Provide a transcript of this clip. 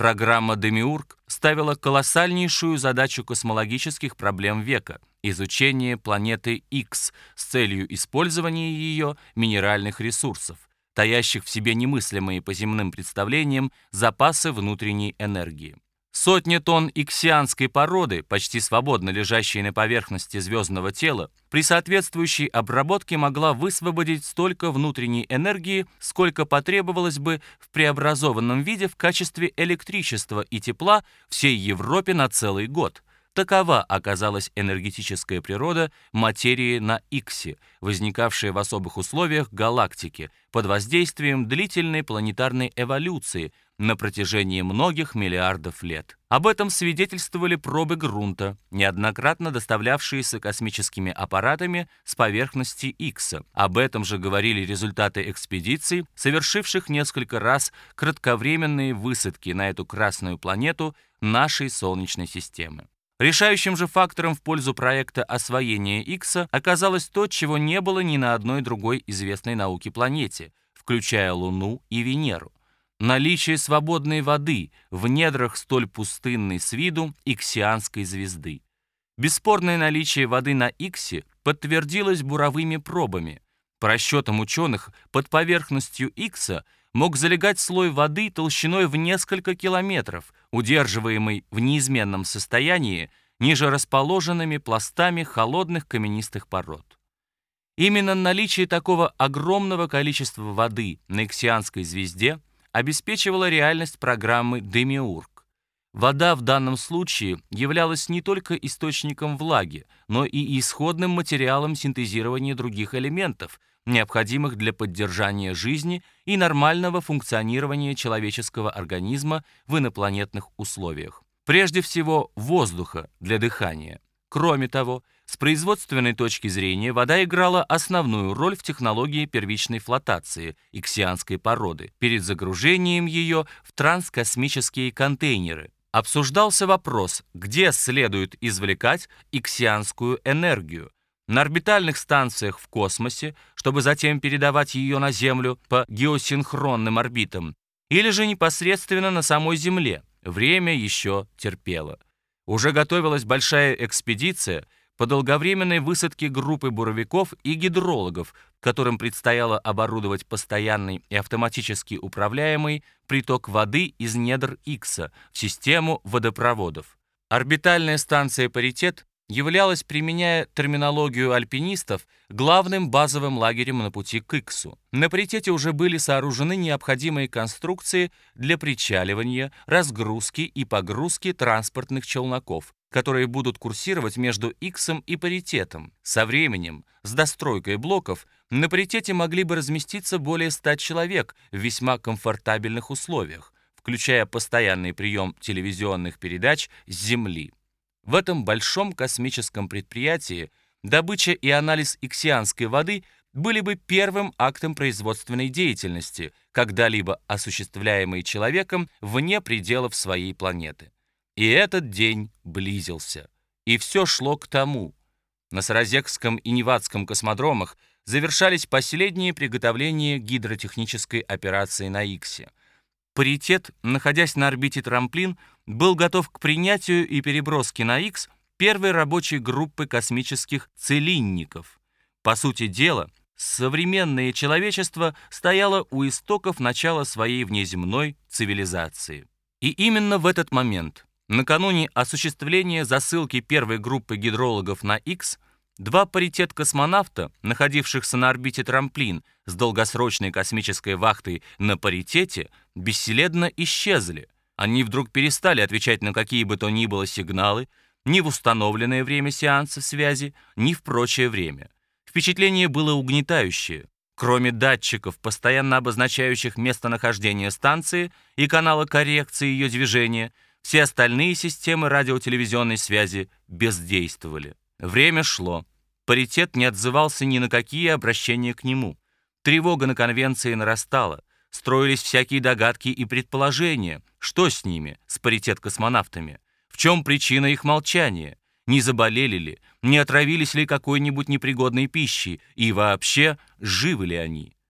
Программа «Демиург» ставила колоссальнейшую задачу космологических проблем века – изучение планеты X с целью использования ее минеральных ресурсов, таящих в себе немыслимые по земным представлениям запасы внутренней энергии. Сотни тонн иксианской породы, почти свободно лежащей на поверхности звездного тела, при соответствующей обработке могла высвободить столько внутренней энергии, сколько потребовалось бы в преобразованном виде в качестве электричества и тепла всей Европе на целый год – Такова оказалась энергетическая природа материи на Иксе, возникавшая в особых условиях галактики под воздействием длительной планетарной эволюции на протяжении многих миллиардов лет. Об этом свидетельствовали пробы грунта, неоднократно доставлявшиеся космическими аппаратами с поверхности Икса. Об этом же говорили результаты экспедиций, совершивших несколько раз кратковременные высадки на эту красную планету нашей Солнечной системы. Решающим же фактором в пользу проекта освоения Икса оказалось то, чего не было ни на одной другой известной науке планете, включая Луну и Венеру. Наличие свободной воды в недрах столь пустынной с виду иксианской звезды. Бесспорное наличие воды на Иксе подтвердилось буровыми пробами. По расчетам ученых, под поверхностью Икса – мог залегать слой воды толщиной в несколько километров, удерживаемый в неизменном состоянии ниже расположенными пластами холодных каменистых пород. Именно наличие такого огромного количества воды на Иксианской звезде обеспечивало реальность программы «Демиург». Вода в данном случае являлась не только источником влаги, но и исходным материалом синтезирования других элементов, необходимых для поддержания жизни и нормального функционирования человеческого организма в инопланетных условиях. Прежде всего, воздуха для дыхания. Кроме того, с производственной точки зрения вода играла основную роль в технологии первичной флотации иксианской породы перед загружением ее в транскосмические контейнеры. Обсуждался вопрос, где следует извлекать иксианскую энергию, на орбитальных станциях в космосе, чтобы затем передавать ее на Землю по геосинхронным орбитам, или же непосредственно на самой Земле. Время еще терпело. Уже готовилась большая экспедиция по долговременной высадке группы буровиков и гидрологов, которым предстояло оборудовать постоянный и автоматически управляемый приток воды из недр Икса в систему водопроводов. Орбитальная станция «Паритет» являлась, применяя терминологию альпинистов, главным базовым лагерем на пути к Иксу. На паритете уже были сооружены необходимые конструкции для причаливания, разгрузки и погрузки транспортных челноков, которые будут курсировать между Иксом и паритетом. Со временем, с достройкой блоков, на паритете могли бы разместиться более 100 человек в весьма комфортабельных условиях, включая постоянный прием телевизионных передач с Земли. В этом большом космическом предприятии добыча и анализ иксианской воды были бы первым актом производственной деятельности, когда-либо осуществляемой человеком вне пределов своей планеты. И этот день близился. И все шло к тому. На Саразекском и Невадском космодромах завершались последние приготовления гидротехнической операции на Иксе – Паритет, находясь на орбите трамплин, был готов к принятию и переброске на X первой рабочей группы космических целинников. По сути дела, современное человечество стояло у истоков начала своей внеземной цивилизации. И именно в этот момент, накануне осуществления засылки первой группы гидрологов на X, Два паритет-космонавта, находившихся на орбите трамплин с долгосрочной космической вахтой на паритете, бесследно исчезли. Они вдруг перестали отвечать на какие бы то ни было сигналы, ни в установленное время сеанса связи, ни в прочее время. Впечатление было угнетающее. Кроме датчиков, постоянно обозначающих местонахождение станции и канала коррекции ее движения, все остальные системы радиотелевизионной связи бездействовали. Время шло. Паритет не отзывался ни на какие обращения к нему. Тревога на конвенции нарастала. Строились всякие догадки и предположения. Что с ними, с паритет-космонавтами? В чем причина их молчания? Не заболели ли? Не отравились ли какой-нибудь непригодной пищей? И вообще, живы ли они?